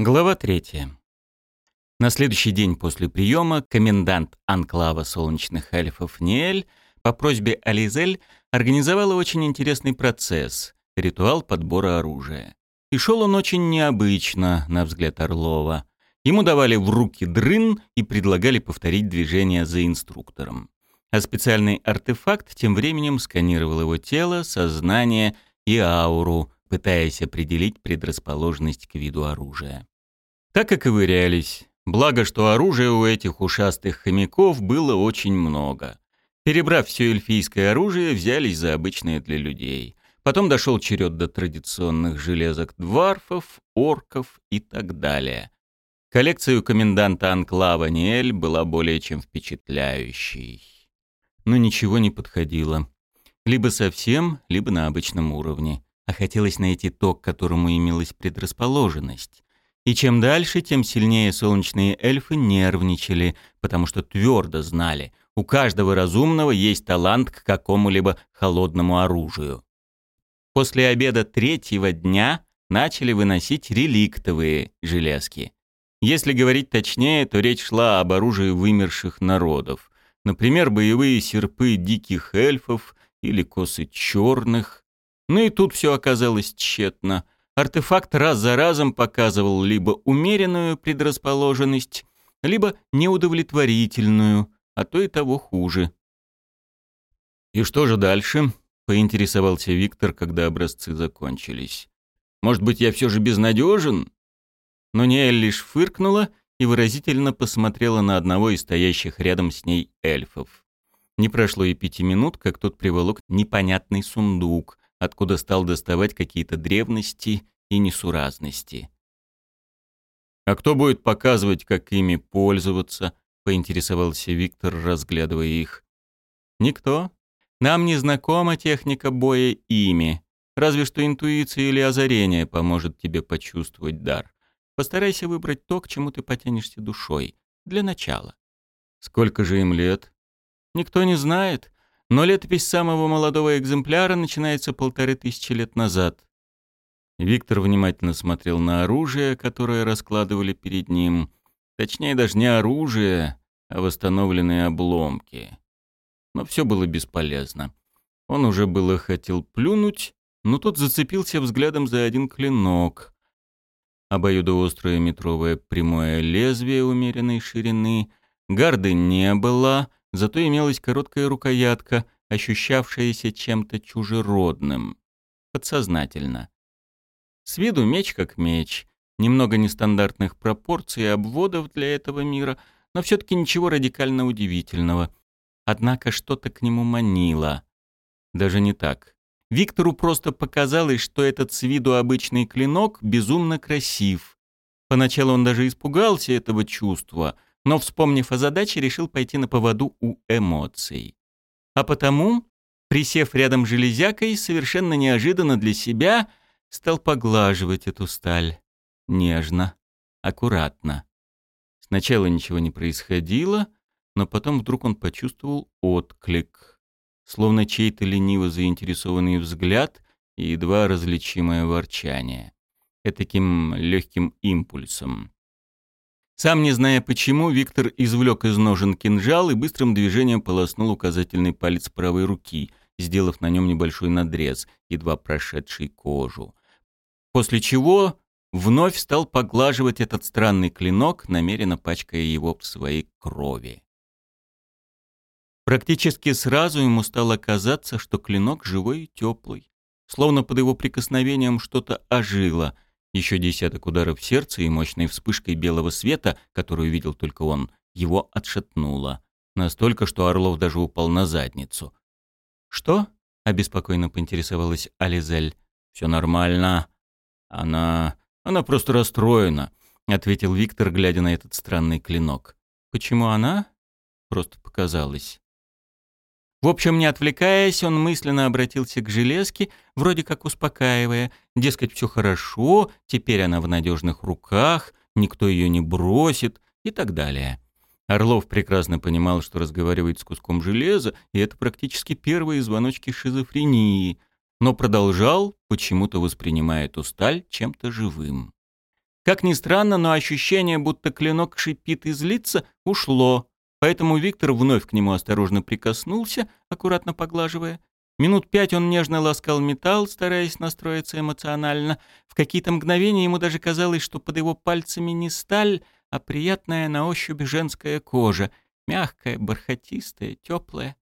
Глава третья. На следующий день после приема комендант анклава солнечных эльфов Ниэль по просьбе Ализель организовала очень интересный процесс — ритуал подбора оружия. И шел он очень необычно, на взгляд Орлова. Ему давали в руки дрын и предлагали повторить движение за инструктором. А специальный артефакт тем временем сканировал его тело, сознание и ауру, пытаясь определить предрасположенность к виду оружия. Так и ковырялись. Благо, что оружия у этих ушастых хомяков было очень много. Перебрав все эльфийское оружие, взялись за обычное для людей. Потом дошел черед до традиционных железок дварфов, орков и так далее. Коллекция у коменданта Анклава Ниэль была более чем впечатляющей. Но ничего не подходило. Либо совсем, либо на обычном уровне. А хотелось найти то, к которому имелась предрасположенность. И чем дальше, тем сильнее солнечные эльфы нервничали, потому что твердо знали, у каждого разумного есть талант к какому-либо холодному оружию. После обеда третьего дня начали выносить реликтовые железки. Если говорить точнее, то речь шла об оружии вымерших народов. Например, боевые серпы диких эльфов или косы черных. Ну и тут все оказалось тщетно – Артефакт раз за разом показывал либо умеренную предрасположенность, либо неудовлетворительную, а то и того хуже. «И что же дальше?» — поинтересовался Виктор, когда образцы закончились. «Может быть, я все же безнадежен?» Но Ниэль лишь фыркнула и выразительно посмотрела на одного из стоящих рядом с ней эльфов. Не прошло и пяти минут, как тот приволок непонятный сундук, откуда стал доставать какие-то древности и несуразности. «А кто будет показывать, как ими пользоваться?» — поинтересовался Виктор, разглядывая их. «Никто. Нам не знакома техника боя ими. Разве что интуиция или озарение поможет тебе почувствовать дар. Постарайся выбрать то, к чему ты потянешься душой. Для начала». «Сколько же им лет?» «Никто не знает. Но летопись самого молодого экземпляра начинается полторы тысячи лет назад. Виктор внимательно смотрел на оружие, которое раскладывали перед ним. Точнее, даже не оружие, а восстановленные обломки. Но все было бесполезно. Он уже было хотел плюнуть, но тут зацепился взглядом за один клинок. Обоюдоострое метровое прямое лезвие умеренной ширины. Гарды не было, зато имелась короткая рукоятка, ощущавшаяся чем-то чужеродным. Подсознательно. С виду меч как меч. Немного нестандартных пропорций и обводов для этого мира, но все-таки ничего радикально удивительного. Однако что-то к нему манило. Даже не так. Виктору просто показалось, что этот с виду обычный клинок безумно красив. Поначалу он даже испугался этого чувства — но, вспомнив о задаче, решил пойти на поводу у эмоций. А потому, присев рядом с железякой, совершенно неожиданно для себя стал поглаживать эту сталь. Нежно, аккуратно. Сначала ничего не происходило, но потом вдруг он почувствовал отклик. Словно чей-то лениво заинтересованный взгляд и едва различимое ворчание. Этаким легким импульсом. Сам не зная почему, Виктор извлек из ножен кинжал и быстрым движением полоснул указательный палец правой руки, сделав на нем небольшой надрез, едва прошедший кожу. После чего вновь стал поглаживать этот странный клинок, намеренно пачкая его в своей крови. Практически сразу ему стало казаться, что клинок живой и теплый. Словно под его прикосновением что-то ожило — еще десяток ударов сердца и мощной вспышкой белого света, которую видел только он, его отшатнуло. Настолько, что Орлов даже упал на задницу. «Что?» — обеспокоенно поинтересовалась Ализель. «Все нормально. Она... она просто расстроена», — ответил Виктор, глядя на этот странный клинок. «Почему она?» «Просто показалось». В общем, не отвлекаясь, он мысленно обратился к железке, вроде как успокаивая. Дескать, все хорошо, теперь она в надежных руках, никто ее не бросит и так далее. Орлов прекрасно понимал, что разговаривает с куском железа, и это практически первые звоночки шизофрении, но продолжал, почему-то воспринимая эту сталь чем-то живым. Как ни странно, но ощущение, будто клинок шипит и злится, ушло. Поэтому Виктор вновь к нему осторожно прикоснулся, аккуратно поглаживая. Минут пять он нежно ласкал металл, стараясь настроиться эмоционально. В какие-то мгновения ему даже казалось, что под его пальцами не сталь, а приятная на ощупь женская кожа, мягкая, бархатистая, теплая.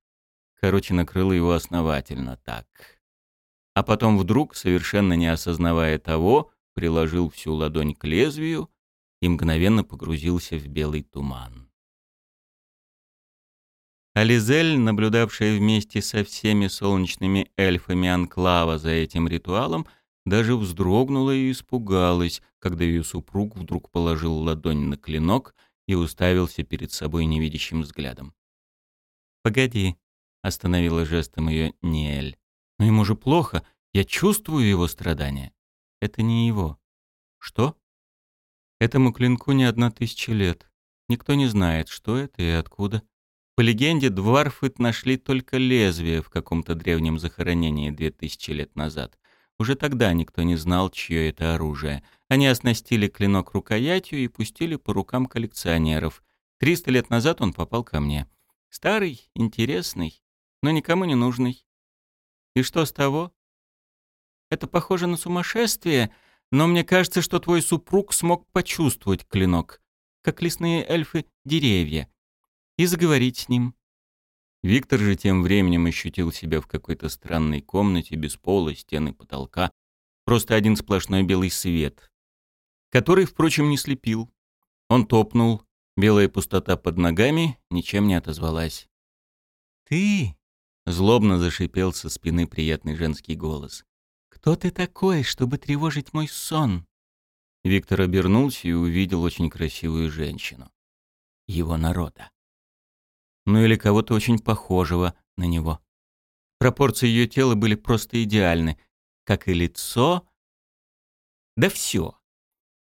Короче, накрыло его основательно так. А потом вдруг, совершенно не осознавая того, приложил всю ладонь к лезвию и мгновенно погрузился в белый туман. Ализель, наблюдавшая вместе со всеми солнечными эльфами Анклава за этим ритуалом, даже вздрогнула и испугалась, когда ее супруг вдруг положил ладонь на клинок и уставился перед собой невидящим взглядом. «Погоди», — остановила жестом ее Ниэль. «Но ему же плохо, я чувствую его страдания. Это не его». «Что?» «Этому клинку не одна тысяча лет. Никто не знает, что это и откуда. По легенде, дварфы нашли только лезвие в каком-то древнем захоронении две тысячи лет назад. Уже тогда никто не знал, чье это оружие. Они оснастили клинок рукоятью и пустили по рукам коллекционеров. Триста лет назад он попал ко мне. Старый, интересный, но никому не нужный. И что с того? Это похоже на сумасшествие, но мне кажется, что твой супруг смог почувствовать клинок, как лесные эльфы деревья и заговорить с ним. Виктор же тем временем ощутил себя в какой-то странной комнате без пола, стены, потолка. Просто один сплошной белый свет, который, впрочем, не слепил. Он топнул, белая пустота под ногами ничем не отозвалась. «Ты?» — злобно зашипел со спины приятный женский голос. «Кто ты такой, чтобы тревожить мой сон?» Виктор обернулся и увидел очень красивую женщину. Его народа ну или кого-то очень похожего на него. Пропорции ее тела были просто идеальны, как и лицо. Да все.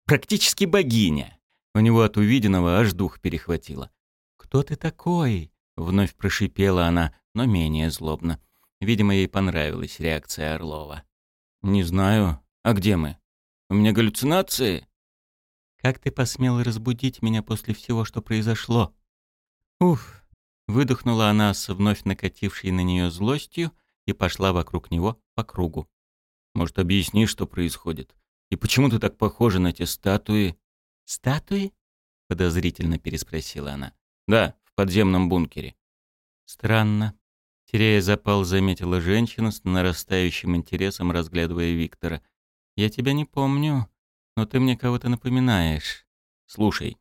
Практически богиня. У него от увиденного аж дух перехватило. «Кто ты такой?» — вновь прошипела она, но менее злобно. Видимо, ей понравилась реакция Орлова. «Не знаю. А где мы? У меня галлюцинации?» «Как ты посмел разбудить меня после всего, что произошло?» «Уф, Выдохнула она с вновь накатившей на нее злостью и пошла вокруг него по кругу. «Может, объясни, что происходит? И почему ты так похожа на те статуи?» «Статуи?» — подозрительно переспросила она. «Да, в подземном бункере». «Странно». Теряя запал, заметила женщина с нарастающим интересом, разглядывая Виктора. «Я тебя не помню, но ты мне кого-то напоминаешь. Слушай,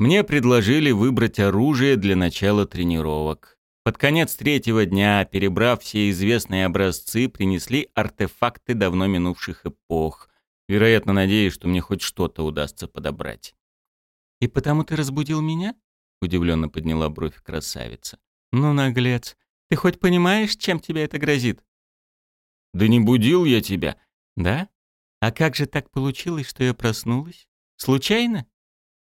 мне предложили выбрать оружие для начала тренировок. Под конец третьего дня, перебрав все известные образцы, принесли артефакты давно минувших эпох, вероятно, надеясь, что мне хоть что-то удастся подобрать. «И потому ты разбудил меня?» — удивленно подняла бровь красавица. «Ну, наглец, ты хоть понимаешь, чем тебе это грозит?» «Да не будил я тебя». «Да? А как же так получилось, что я проснулась? Случайно?»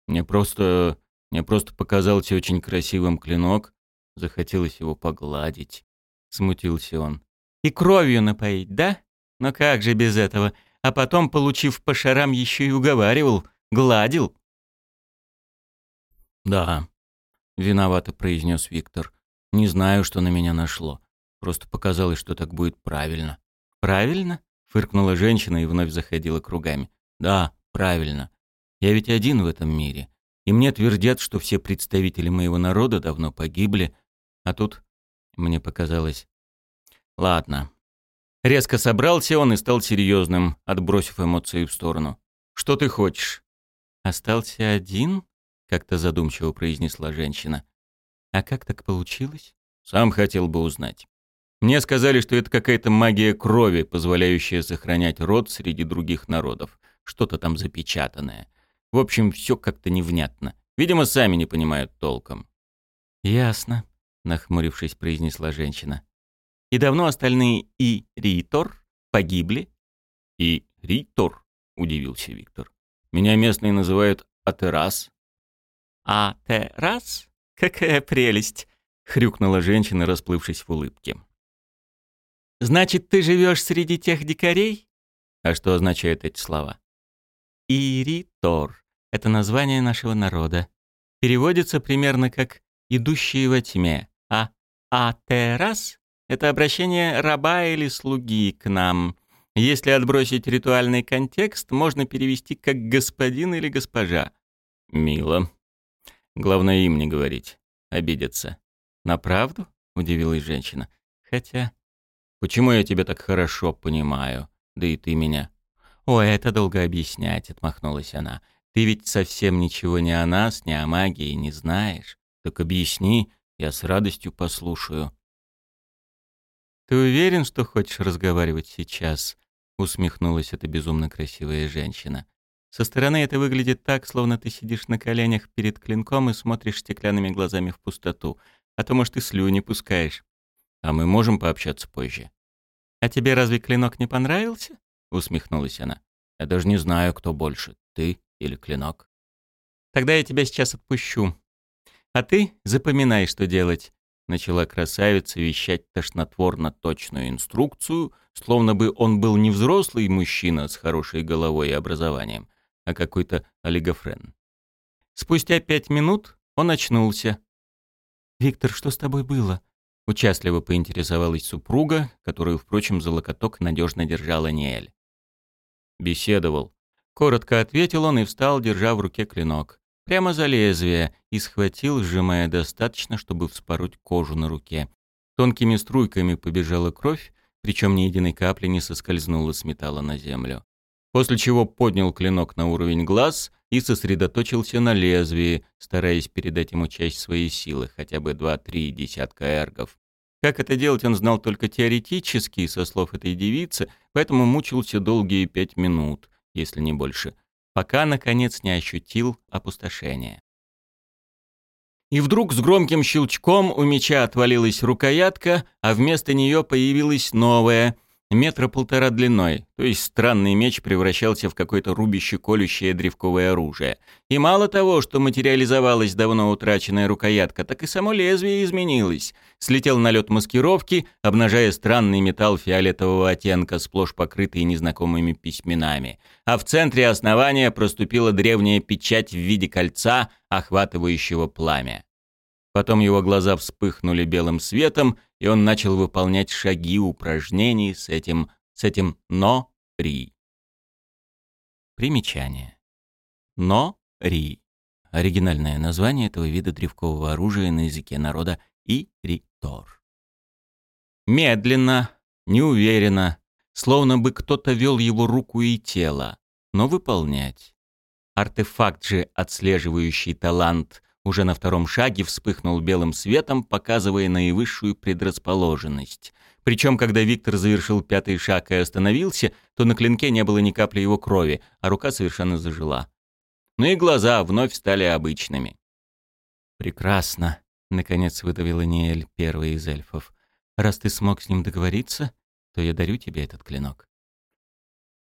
Мне просто... Мне просто показался очень красивым клинок. Захотелось его погладить. Смутился он. И кровью напоить, да? Но как же без этого? А потом, получив по шарам, еще и уговаривал, гладил. Да, виновато произнес Виктор. Не знаю, что на меня нашло. Просто показалось, что так будет правильно. Правильно? Фыркнула женщина и вновь заходила кругами. Да, правильно. Я ведь один в этом мире. И мне твердят, что все представители моего народа давно погибли. А тут мне показалось... Ладно. Резко собрался он и стал серьезным, отбросив эмоции в сторону. «Что ты хочешь?» «Остался один?» — как-то задумчиво произнесла женщина. «А как так получилось?» «Сам хотел бы узнать. Мне сказали, что это какая-то магия крови, позволяющая сохранять род среди других народов. Что-то там запечатанное. В общем, все как-то невнятно. Видимо, сами не понимают толком. «Ясно», — нахмурившись, произнесла женщина. «И давно остальные и Ритор погибли?» «И Ритор», — удивился Виктор. «Меня местные называют Атерас». «Атерас? Какая прелесть!» — хрюкнула женщина, расплывшись в улыбке. «Значит, ты живешь среди тех дикарей?» «А что означают эти слова?» Иритор — это название нашего народа. Переводится примерно как «идущие во тьме», а «атерас» — это обращение раба или слуги к нам. Если отбросить ритуальный контекст, можно перевести как «господин» или «госпожа». Мило. Главное им не говорить. Обидятся. «На правду?» — удивилась женщина. «Хотя...» «Почему я тебя так хорошо понимаю? Да и ты меня». «О, это долго объяснять», — отмахнулась она. «Ты ведь совсем ничего ни о нас, ни о магии не знаешь. Так объясни, я с радостью послушаю». «Ты уверен, что хочешь разговаривать сейчас?» — усмехнулась эта безумно красивая женщина. «Со стороны это выглядит так, словно ты сидишь на коленях перед клинком и смотришь стеклянными глазами в пустоту, а то, может, и слюни пускаешь. А мы можем пообщаться позже». «А тебе разве клинок не понравился?» — усмехнулась она. «Я даже не знаю, кто больше, ты или клинок». «Тогда я тебя сейчас отпущу. А ты запоминай, что делать. Начала красавица вещать тошнотворно точную инструкцию, словно бы он был не взрослый мужчина с хорошей головой и образованием, а какой-то олигофрен. Спустя пять минут он очнулся. «Виктор, что с тобой было?» Участливо поинтересовалась супруга, которую, впрочем, за локоток надежно держала Ниэль. «Беседовал». Коротко ответил он и встал, держа в руке клинок прямо за лезвие и схватил, сжимая достаточно, чтобы вспороть кожу на руке. Тонкими струйками побежала кровь, причем ни единой капли не соскользнула с металла на землю. После чего поднял клинок на уровень глаз и сосредоточился на лезвии, стараясь передать ему часть своей силы, хотя бы два-три десятка эргов. Как это делать, он знал только теоретически, со слов этой девицы, поэтому мучился долгие пять минут, если не больше – пока, наконец, не ощутил опустошения. И вдруг с громким щелчком у меча отвалилась рукоятка, а вместо нее появилась новая, метра полтора длиной, то есть странный меч превращался в какое-то рубяще-колющее древковое оружие. И мало того, что материализовалась давно утраченная рукоятка, так и само лезвие изменилось. Слетел налет маскировки, обнажая странный металл фиолетового оттенка, сплошь покрытый незнакомыми письменами. А в центре основания проступила древняя печать в виде кольца, охватывающего пламя. Потом его глаза вспыхнули белым светом, и он начал выполнять шаги упражнений с этим, с этим «но-ри». Примечание. «Но-ри» — оригинальное название этого вида древкового оружия на языке народа и-ри-тор. Медленно, неуверенно, словно бы кто-то вел его руку и тело, но выполнять. Артефакт же, отслеживающий талант, уже на втором шаге вспыхнул белым светом, показывая наивысшую предрасположенность. Причем, когда Виктор завершил пятый шаг и остановился, то на клинке не было ни капли его крови, а рука совершенно зажила. Ну и глаза вновь стали обычными. «Прекрасно», — наконец выдавила Ниэль, первый из эльфов. «Раз ты смог с ним договориться, то я дарю тебе этот клинок».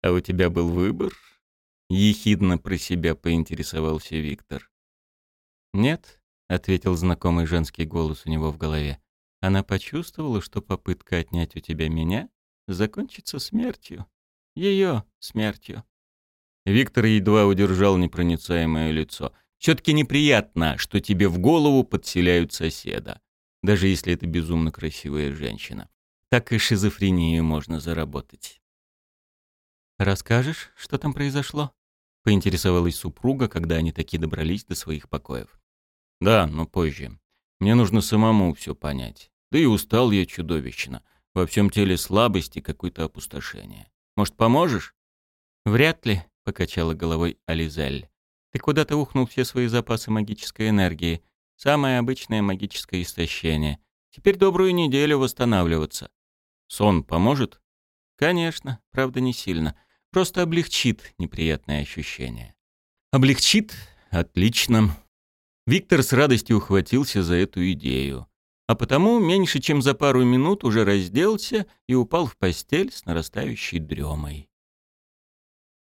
«А у тебя был выбор?» — ехидно про себя поинтересовался Виктор. «Нет», — ответил знакомый женский голос у него в голове. «Она почувствовала, что попытка отнять у тебя меня закончится смертью. Ее смертью». Виктор едва удержал непроницаемое лицо. «Все-таки неприятно, что тебе в голову подселяют соседа, даже если это безумно красивая женщина. Так и шизофрению можно заработать». «Расскажешь, что там произошло?» поинтересовалась супруга, когда они таки добрались до своих покоев. «Да, но позже. Мне нужно самому все понять. Да и устал я чудовищно. Во всем теле слабость и какое-то опустошение. Может, поможешь?» «Вряд ли», — покачала головой Ализель. «Ты куда-то ухнул все свои запасы магической энергии. Самое обычное магическое истощение. Теперь добрую неделю восстанавливаться». «Сон поможет?» «Конечно, правда, не сильно. Просто облегчит неприятное ощущение. Облегчит? Отлично. Виктор с радостью ухватился за эту идею. А потому меньше чем за пару минут уже разделся и упал в постель с нарастающей дремой.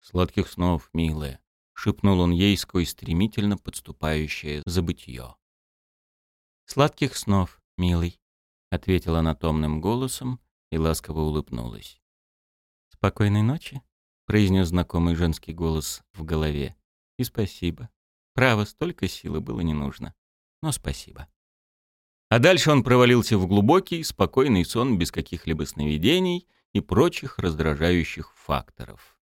«Сладких снов, милая», — шепнул он ей сквозь стремительно подступающее забытье. «Сладких снов, милый», — ответила она томным голосом и ласково улыбнулась. «Спокойной ночи», произнес знакомый женский голос в голове. «И спасибо. Право, столько силы было не нужно. Но спасибо». А дальше он провалился в глубокий, спокойный сон без каких-либо сновидений и прочих раздражающих факторов.